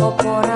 o por